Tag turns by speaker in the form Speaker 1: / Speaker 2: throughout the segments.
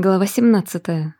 Speaker 1: Глава 17.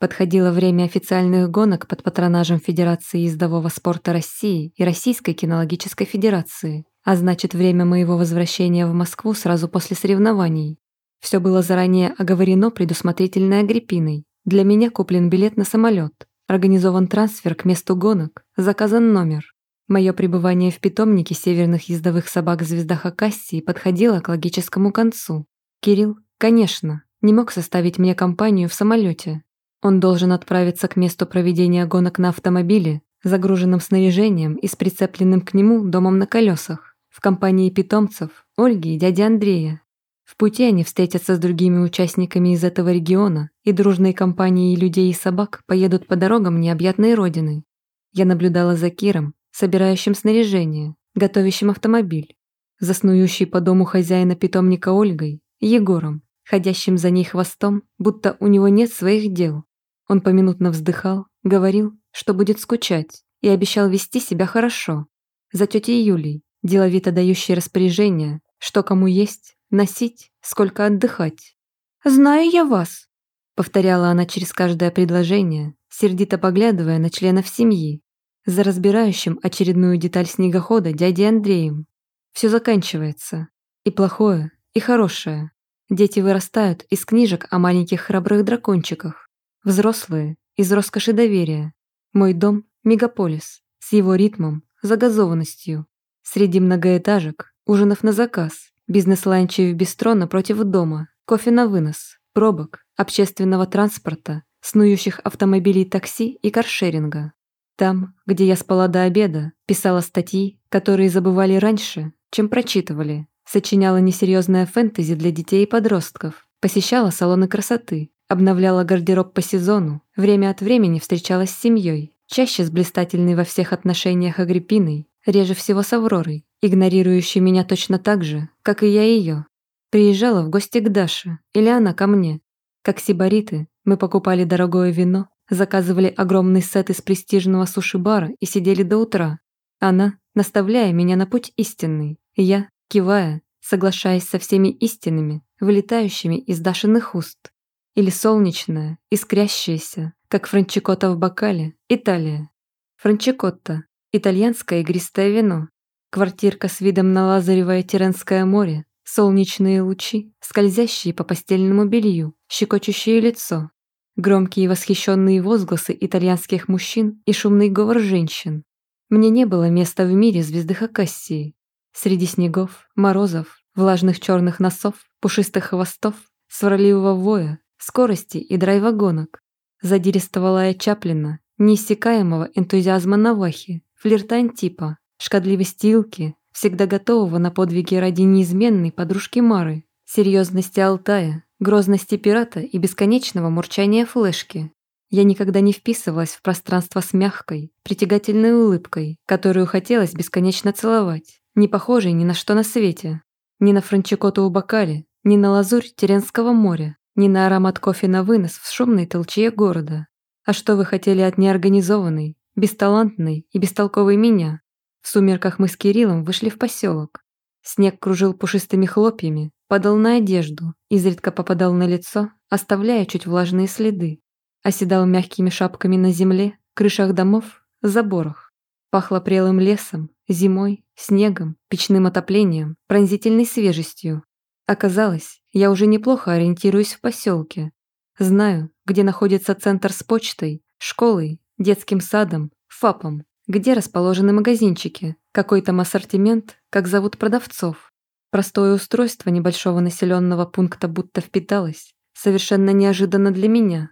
Speaker 1: Подходило время официальных гонок под патронажем Федерации ездового спорта России и Российской кинологической федерации, а значит, время моего возвращения в Москву сразу после соревнований. Все было заранее оговорено предусмотрительной Агриппиной. Для меня куплен билет на самолет, организован трансфер к месту гонок, заказан номер. Мое пребывание в питомнике северных ездовых собак «Звезда Хакассии» подходило к логическому концу. Кирилл, конечно, не мог составить мне компанию в самолете. Он должен отправиться к месту проведения гонок на автомобиле, загруженным снаряжением и с прицепленным к нему домом на колесах, в компании питомцев, Ольги и дяди Андрея. В пути они встретятся с другими участниками из этого региона, и дружные компании людей и собак поедут по дорогам необъятной родины. Я наблюдала за Киром, собирающим снаряжение, готовящим автомобиль, заснующий по дому хозяина питомника Ольгой, Егором, ходящим за ней хвостом, будто у него нет своих дел. Он поминутно вздыхал, говорил, что будет скучать, и обещал вести себя хорошо. За тетей Юлей, деловито дающей распоряжение, что кому есть, носить, сколько отдыхать. «Знаю я вас», — повторяла она через каждое предложение, сердито поглядывая на членов семьи, за разбирающим очередную деталь снегохода дядей Андреем. Все заканчивается. И плохое, и хорошее. Дети вырастают из книжек о маленьких храбрых дракончиках. Взрослые – из роскоши доверия. Мой дом – мегаполис, с его ритмом, загазованностью. Среди многоэтажек, ужинов на заказ, бизнес-ланчей в бистро напротив дома, кофе на вынос, пробок, общественного транспорта, снующих автомобилей такси и каршеринга. Там, где я спала до обеда, писала статьи, которые забывали раньше, чем прочитывали, Сочиняла несерьезное фэнтези для детей и подростков. Посещала салоны красоты. Обновляла гардероб по сезону. Время от времени встречалась с семьей. Чаще с блистательной во всех отношениях Агриппиной. Реже всего с Авророй, игнорирующей меня точно так же, как и я ее. Приезжала в гости к Даше, или она ко мне. Как сибариты, мы покупали дорогое вино, заказывали огромный сет из престижного суши-бара и сидели до утра. Она, наставляя меня на путь истинный, я, кивая, соглашаясь со всеми истинами, вылетающими из Дашиных уст. Или солнечная, искрящаяся, как франчикотта в бокале, Италия. Франчикотта – итальянское игристое вино. Квартирка с видом на Лазаревое Теренское море, солнечные лучи, скользящие по постельному белью, щекочущее лицо, громкие восхищенные возгласы итальянских мужчин и шумный говор женщин. Мне не было места в мире звезды Хакассии, Среди снегов, морозов, влажных черных носов, пушистых хвостов, сварливого воя, скорости и драйвагонок, задиристого лая Чаплина, неиссякаемого энтузиазма Навахи, флирта Антипа, шкодливости Илки, всегда готового на подвиги ради неизменной подружки Мары, серьезности Алтая, грозности пирата и бесконечного мурчания флешки. Я никогда не вписывалась в пространство с мягкой, притягательной улыбкой, которую хотелось бесконечно целовать не похожий ни на что на свете. Ни на франчикоту у бокали, ни на лазурь Теренского моря, ни на аромат кофе на вынос в шумной толчье города. А что вы хотели от неорганизованной, бесталантной и бестолковой меня? В сумерках мы с Кириллом вышли в поселок. Снег кружил пушистыми хлопьями, падал на одежду, изредка попадал на лицо, оставляя чуть влажные следы. Оседал мягкими шапками на земле, крышах домов, заборах. Пахло прелым лесом, Зимой, снегом, печным отоплением, пронзительной свежестью. Оказалось, я уже неплохо ориентируюсь в поселке. Знаю, где находится центр с почтой, школой, детским садом, фапом, где расположены магазинчики, какой там ассортимент, как зовут продавцов. Простое устройство небольшого населенного пункта будто впиталось, совершенно неожиданно для меня.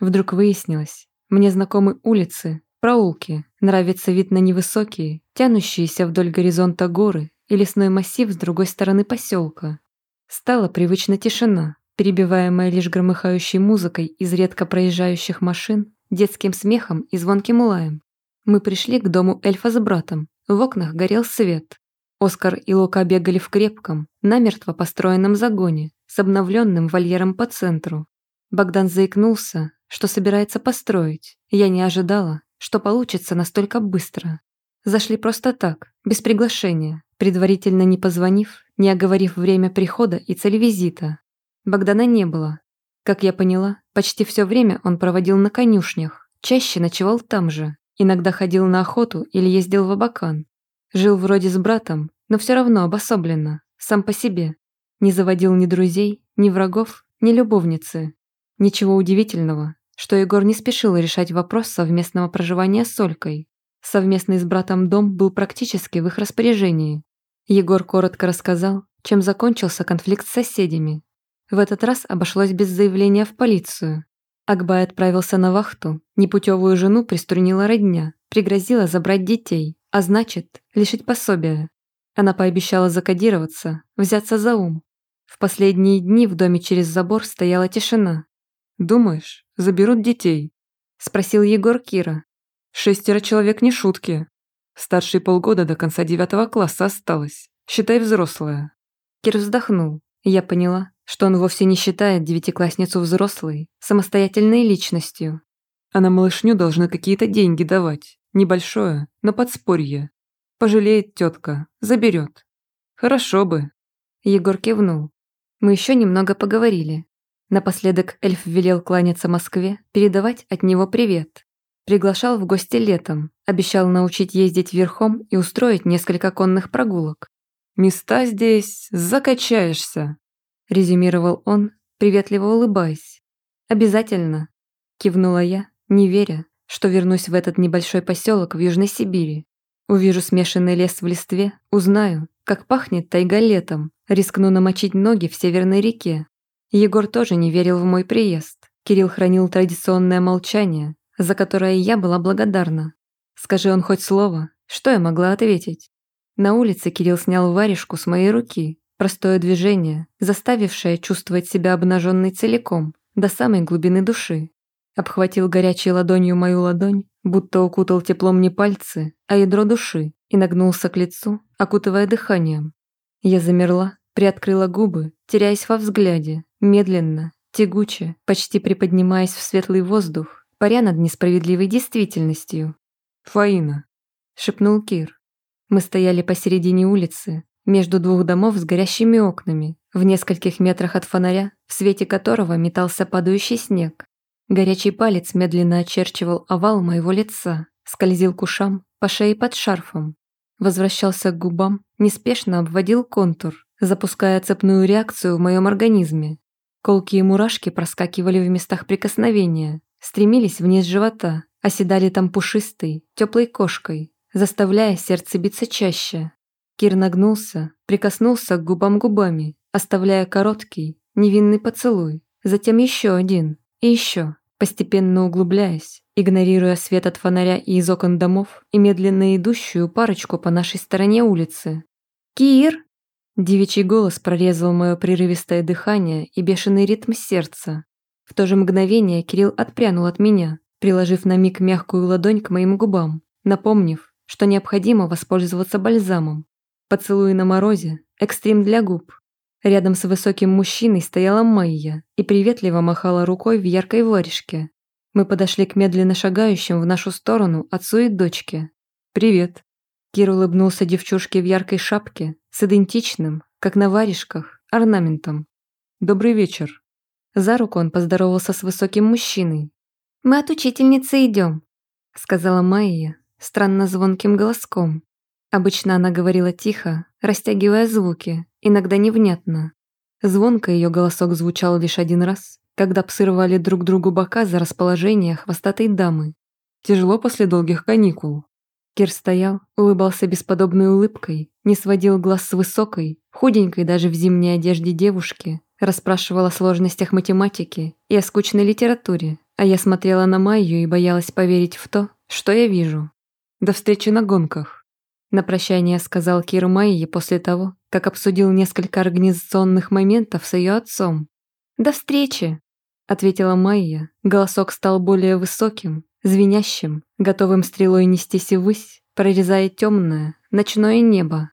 Speaker 1: Вдруг выяснилось, мне знакомы улицы, Проулки нравится вид на невысокие, тянущиеся вдоль горизонта горы и лесной массив с другой стороны поселка. Стала привычна тишина, перебиваемая лишь громыхающей музыкой из редко проезжающих машин, детским смехом и звонким лаем. Мы пришли к дому эльфа с братом, в окнах горел свет. Оскар и Лока бегали в крепком, намертво построенном загоне с обновленным вольером по центру. Богдан заикнулся, что собирается построить. Я не ожидала, что получится настолько быстро. Зашли просто так, без приглашения, предварительно не позвонив, не оговорив время прихода и цель визита. Богдана не было. Как я поняла, почти все время он проводил на конюшнях, чаще ночевал там же, иногда ходил на охоту или ездил в Абакан. Жил вроде с братом, но все равно обособленно, сам по себе. Не заводил ни друзей, ни врагов, ни любовницы. Ничего удивительного, что Егор не спешил решать вопрос совместного проживания с Олькой. Совместный с братом дом был практически в их распоряжении. Егор коротко рассказал, чем закончился конфликт с соседями. В этот раз обошлось без заявления в полицию. Акбай отправился на вахту, непутевую жену приструнила родня, пригрозила забрать детей, а значит, лишить пособия. Она пообещала закодироваться, взяться за ум. В последние дни в доме через забор стояла тишина,
Speaker 2: «Думаешь, заберут детей?»
Speaker 1: – спросил Егор Кира.
Speaker 2: «Шестеро человек не шутки. Старшие полгода до конца девятого класса осталось. Считай взрослая».
Speaker 1: Кир вздохнул. Я поняла, что он вовсе не считает девятиклассницу взрослой, самостоятельной личностью.
Speaker 2: А на малышню должны какие-то деньги давать. Небольшое, но подспорье. Пожалеет тетка, заберет. Хорошо бы.
Speaker 1: Егор кивнул. Мы еще немного поговорили. Напоследок эльф велел кланяться Москве, передавать от него привет. Приглашал в гости летом, обещал научить ездить верхом и устроить несколько конных прогулок.
Speaker 2: «Места здесь закачаешься», — резюмировал он, приветливо улыбаясь.
Speaker 1: «Обязательно», — кивнула я, не веря, что вернусь в этот небольшой поселок в Южной Сибири. Увижу смешанный лес в листве, узнаю, как пахнет тайга летом, рискну намочить ноги в северной реке, Егор тоже не верил в мой приезд. Кирилл хранил традиционное молчание, за которое я была благодарна. Скажи он хоть слово, что я могла ответить? На улице Кирилл снял варежку с моей руки, простое движение, заставившее чувствовать себя обнаженной целиком, до самой глубины души. Обхватил горячей ладонью мою ладонь, будто укутал теплом не пальцы, а ядро души, и нагнулся к лицу, окутывая дыханием. Я замерла, Приоткрыла губы, теряясь во взгляде, медленно, тягуче, почти приподнимаясь в светлый воздух, паря над несправедливой действительностью.
Speaker 2: «Фаина», —
Speaker 1: шепнул Кир. Мы стояли посередине улицы, между двух домов с горящими окнами, в нескольких метрах от фонаря, в свете которого метался падающий снег. Горячий палец медленно очерчивал овал моего лица, скользил к ушам, по шее под шарфом. Возвращался к губам, неспешно обводил контур, запуская цепную реакцию в моем организме. колки и мурашки проскакивали в местах прикосновения, стремились вниз живота, оседали там пушистой, теплой кошкой, заставляя сердце биться чаще. Кир нагнулся, прикоснулся к губам губами, оставляя короткий, невинный поцелуй, затем еще один и еще, постепенно углубляясь, игнорируя свет от фонаря и из окон домов и медленно идущую парочку по нашей стороне улицы. «Кир!» Девичий голос прорезал мое прерывистое дыхание и бешеный ритм сердца. В то же мгновение Кирилл отпрянул от меня, приложив на миг мягкую ладонь к моим губам, напомнив, что необходимо воспользоваться бальзамом. Поцелуй на морозе, экстрим для губ. Рядом с высоким мужчиной стояла Майя и приветливо махала рукой в яркой варежке. Мы подошли к медленно шагающим в нашу сторону отцу и дочке. «Привет», Кир улыбнулся девчушке в яркой шапке с идентичным, как на варежках, орнаментом. «Добрый вечер». За руку он поздоровался с высоким мужчиной. «Мы от учительницы идем», — сказала Майя странно звонким голоском. Обычно она говорила тихо, растягивая звуки, иногда невнятно. Звонко ее голосок звучал лишь один раз, когда псы рвали друг другу бока за расположение хвостатой дамы. «Тяжело после долгих каникул», Кир стоял, улыбался бесподобной улыбкой, не сводил глаз с высокой, худенькой даже в зимней одежде девушки, расспрашивал о сложностях математики и о скучной литературе, а я смотрела на Майю и боялась поверить в то, что я вижу. «До встречи на гонках», — на прощание сказал Киру Майе после того, как обсудил несколько организационных моментов с ее отцом. «До встречи», — ответила Майя. Голосок стал более высоким, звенящим, готовым стрелой нестись и ввысь, прорезая темное, ночное небо.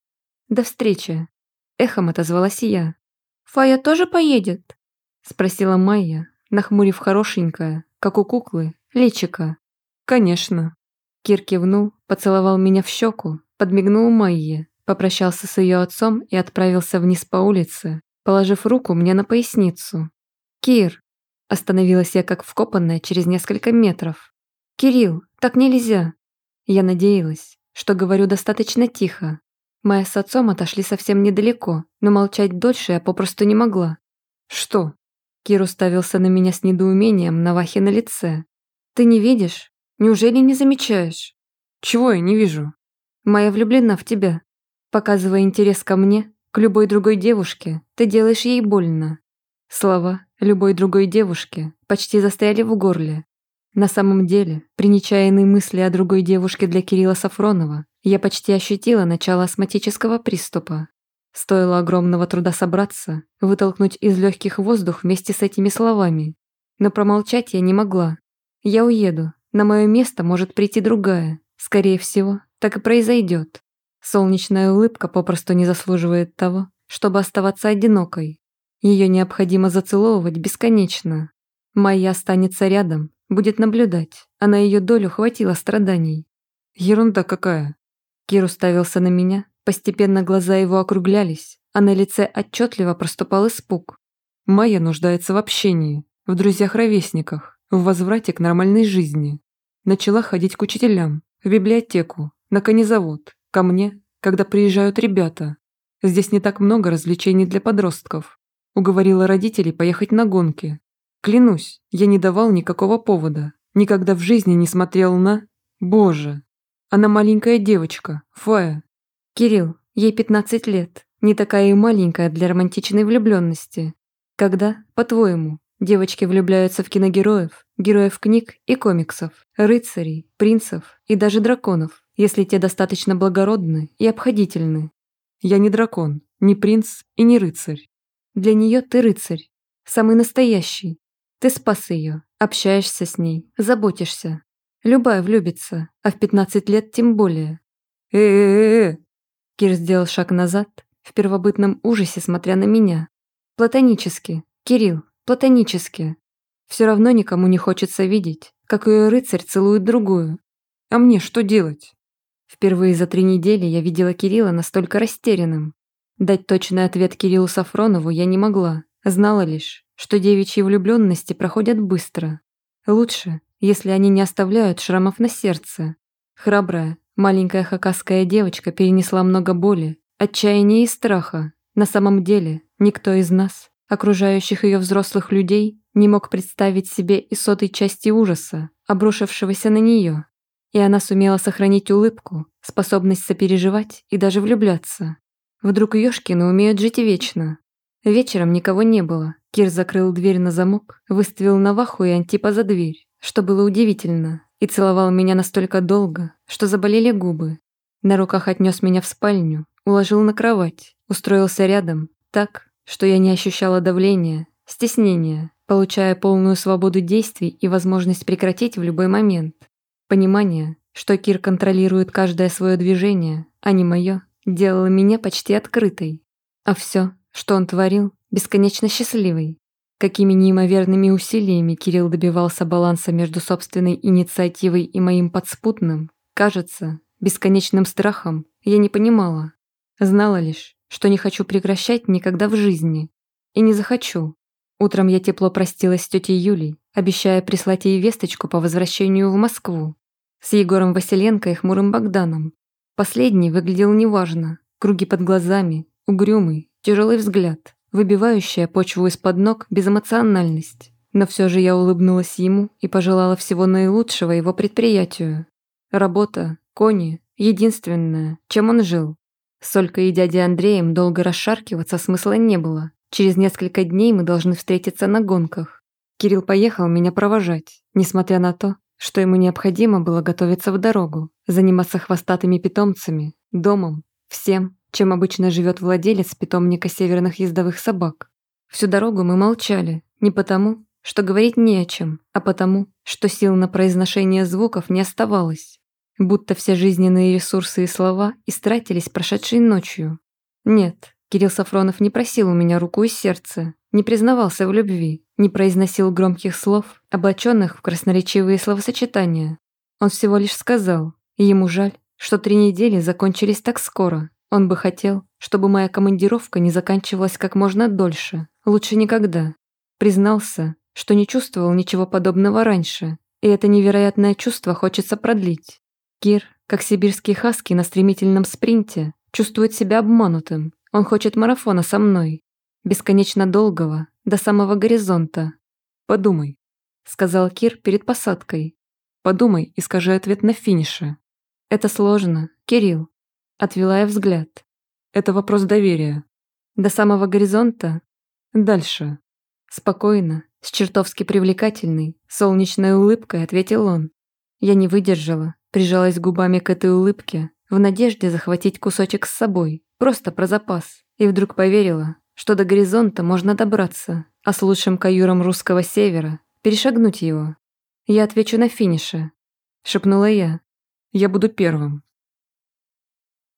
Speaker 1: «До встречи!» — эхом отозвалась я. «Фая тоже поедет?» — спросила Майя, нахмурив хорошенькое, как у куклы, личика. «Конечно!» Кир кивнул, поцеловал меня в щеку, подмигнул Майе, попрощался с ее отцом и отправился вниз по улице, положив руку мне на поясницу. «Кир!» Остановилась я как вкопанная через несколько метров. «Кирилл, так нельзя!» Я надеялась, что говорю достаточно тихо. Мы с отцом отошли совсем недалеко, но молчать дольше я попросту не могла.
Speaker 2: «Что?»
Speaker 1: Кир уставился на меня с недоумением на вахе на лице. «Ты не видишь? Неужели не замечаешь?»
Speaker 2: «Чего я не вижу?»
Speaker 1: «Моя влюблена в тебя. Показывая интерес ко мне, к любой другой девушке, ты делаешь ей больно». Слова «любой другой девушке» почти застояли в горле, на самом деле, при нечаянной мысли о другой девушке для Кирилла Сафронова, я почти ощутила начало астматического приступа. Стоило огромного труда собраться, вытолкнуть из легких воздух вместе с этими словами. Но промолчать я не могла. Я уеду, на мое место может прийти другая. Скорее всего, так и произойдет. Солнечная улыбка попросту не заслуживает того, чтобы оставаться одинокой. Ее необходимо зацеловывать бесконечно. Моя останется рядом, Будет наблюдать, а на ее долю хватило страданий.
Speaker 2: Ерунда какая.
Speaker 1: Кир уставился на меня, постепенно глаза его округлялись, а на лице отчетливо проступал испуг.
Speaker 2: Майя нуждается в общении, в друзьях-ровесниках, в возврате к нормальной жизни. Начала ходить к учителям, в библиотеку, на конезавод, ко мне, когда приезжают ребята. Здесь не так много развлечений для подростков. Уговорила родителей поехать на гонки, Клянусь, я не давал никакого повода. Никогда в жизни не смотрел на... Боже! Она маленькая девочка, Фая.
Speaker 1: Кирилл, ей 15 лет. Не такая и маленькая для романтичной влюбленности. Когда, по-твоему, девочки влюбляются в киногероев, героев книг и комиксов, рыцарей, принцев и даже драконов, если те достаточно благородны и обходительны?
Speaker 2: Я не дракон, не принц и не рыцарь.
Speaker 1: Для нее ты рыцарь. Самый настоящий, ты спас ее, общаешься с ней, заботишься. Любая влюбится, а в 15 лет тем более.
Speaker 2: Э-э-э!
Speaker 1: Кир сделал шаг назад, в первобытном ужасе смотря на меня. Платонически, Кирилл, платонически. Все равно никому не хочется видеть, как ее рыцарь целует другую.
Speaker 2: А мне что делать?
Speaker 1: Впервые за три недели я видела Кирилла настолько растерянным. Дать точный ответ Кириллу Сафронову я не могла, знала лишь, что девичьи влюбленности проходят быстро. Лучше, если они не оставляют шрамов на сердце. Храбрая, маленькая хакасская девочка перенесла много боли, отчаяния и страха. На самом деле, никто из нас, окружающих ее взрослых людей, не мог представить себе и сотой части ужаса, обрушившегося на нее. И она сумела сохранить улыбку, способность сопереживать и даже влюбляться. Вдруг ёшкины умеют жить вечно, Вечером никого не было. Кир закрыл дверь на замок, выставил Наваху и Антипа за дверь, что было удивительно, и целовал меня настолько долго, что заболели губы. На руках отнес меня в спальню, уложил на кровать, устроился рядом, так, что я не ощущала давления, стеснения, получая полную свободу действий и возможность прекратить в любой момент. Понимание, что Кир контролирует каждое свое движение, а не мое, делало меня почти открытой. А все что он творил, бесконечно счастливый. Какими неимоверными усилиями Кирилл добивался баланса между собственной инициативой и моим подспутным, кажется, бесконечным страхом, я не понимала. Знала лишь, что не хочу прекращать никогда в жизни. И не захочу. Утром я тепло простилась с тетей Юлей, обещая прислать ей весточку по возвращению в Москву. С Егором Василенко и хмурым Богданом. Последний выглядел неважно, круги под глазами, угрюмый, Тяжелый взгляд, выбивающая почву из-под ног безэмоциональность. Но все же я улыбнулась ему и пожелала всего наилучшего его предприятию. Работа, кони — единственное, чем он жил. С и дядя Андреем долго расшаркиваться смысла не было. Через несколько дней мы должны встретиться на гонках. Кирилл поехал меня провожать, несмотря на то, что ему необходимо было готовиться в дорогу, заниматься хвостатыми питомцами, домом, всем, чем обычно живет владелец питомника северных ездовых собак. Всю дорогу мы молчали, не потому, что говорить не о чем, а потому, что сил на произношение звуков не оставалось, будто все жизненные ресурсы и слова истратились прошедшей ночью. Нет, Кирилл Сафронов не просил у меня руку и сердце, не признавался в любви, не произносил громких слов, облаченных в красноречивые словосочетания. Он всего лишь сказал, и ему жаль, что три недели закончились так скоро, он бы хотел, чтобы моя командировка не заканчивалась как можно дольше, лучше никогда. Признался, что не чувствовал ничего подобного раньше, и это невероятное чувство хочется продлить. Кир, как сибирский хаски на стремительном спринте, чувствует себя обманутым. Он хочет марафона со мной. Бесконечно долгого, до самого горизонта.
Speaker 2: «Подумай», — сказал Кир перед посадкой. «Подумай и скажи ответ на финише».
Speaker 1: «Это сложно, Кирилл. Отвела я взгляд.
Speaker 2: Это вопрос доверия.
Speaker 1: До самого горизонта?
Speaker 2: Дальше.
Speaker 1: Спокойно, с чертовски привлекательной, солнечной улыбкой ответил он. Я не выдержала, прижалась губами к этой улыбке, в надежде захватить кусочек с собой, просто про запас, и вдруг поверила, что до горизонта можно добраться, а с лучшим каюром русского севера перешагнуть его. «Я отвечу на финише», — шепнула я.
Speaker 2: «Я буду первым»,